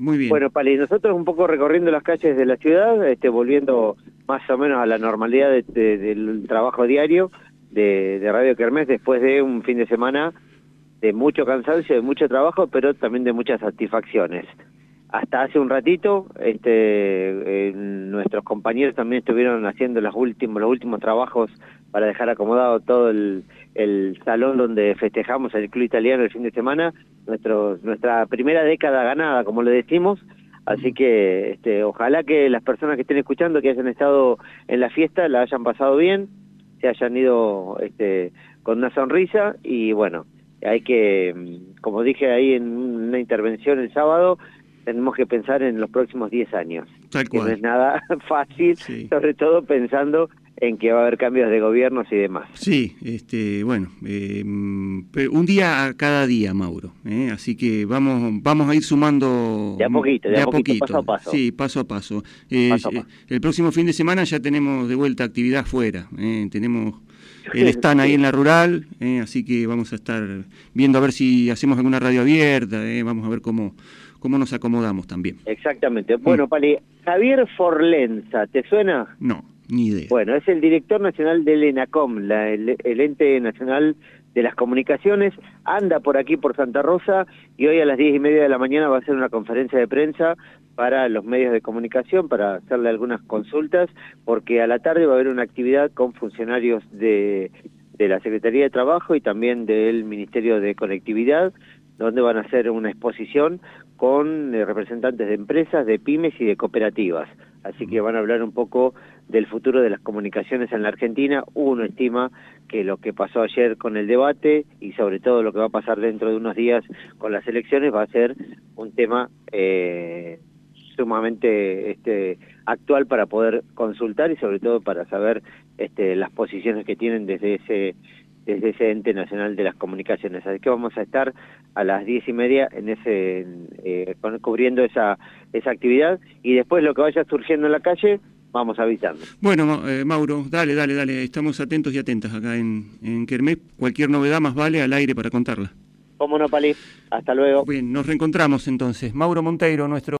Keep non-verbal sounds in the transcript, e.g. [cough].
Muy bien. Bueno, Pali, nosotros un poco recorriendo las calles de la ciudad, este, volviendo más o menos a la normalidad de- de- del trabajo diario de, de Radio Kermés después de un fin de semana de mucho cansancio, de mucho trabajo, pero también de muchas satisfacciones. Hasta hace un ratito, este, eh, nuestros compañeros también estuvieron haciendo los últimos, los últimos trabajos para dejar acomodado todo el, el salón donde festejamos el club italiano el fin de semana, nuestro, nuestra primera década ganada, como le decimos, así que este, ojalá que las personas que estén escuchando, que hayan estado en la fiesta, la hayan pasado bien, se hayan ido este, con una sonrisa y bueno, hay que, mm, como dije ahí en una intervención el sábado, tenemos que pensar en los próximos 10 años, Tal que no cual. es nada [laughs] fácil, Sí. sobre todo pensando en que va a haber cambios de gobiernos y demás. Sí, este, bueno, eh, un día a cada día, Mauro. ¿eh? Así que vamos, vamos a ir sumando De a poquito, de a poquito, paso a paso. Sí, paso a paso. Eh, Paso a eh, paso. el próximo fin de semana ya tenemos de vuelta actividad fuera. ¿eh? Tenemos el [laughs] stand ahí en la rural, ¿eh? así que vamos a estar viendo a ver si hacemos alguna radio abierta. ¿eh? Vamos a ver cómo, cómo nos acomodamos también. Exactamente. Bueno, Pali, Javier Forlenza, ¿te suena? No, ni idea. Bueno, es el director nacional del ENACOM, la- el, el ente nacional de las comunicaciones, anda por aquí por Santa Rosa y hoy a las diez y media de la mañana va a hacer una conferencia de prensa para los medios de comunicación, para hacerle algunas consultas, porque a la tarde va a haber una actividad con funcionarios de, de la Secretaría de Trabajo y también del Ministerio de Conectividad, donde van a hacer una exposición con eh, representantes de empresas, de pymes y de cooperativas. Así que van a hablar un poco del futuro de las comunicaciones en la Argentina. Uno estima que lo que pasó ayer con el debate y sobre todo lo que va a pasar dentro de unos días con las elecciones va a ser un tema eh, sumamente este, actual para poder consultar y sobre todo para saber este, las posiciones que tienen desde ese desde ese ente nacional de las comunicaciones. Así que vamos a estar a las diez y media en ese eh, cubriendo esa esa actividad y después lo que vaya surgiendo en la calle vamos avisando. Bueno, eh, Mauro, dale, dale, dale. Estamos atentos y atentas acá en, en Kermés. Cualquier novedad más vale al aire para contarla. ¿Cómo no, Pali? Hasta luego. Bien, nos reencontramos entonces. Mauro Monteiro, nuestro...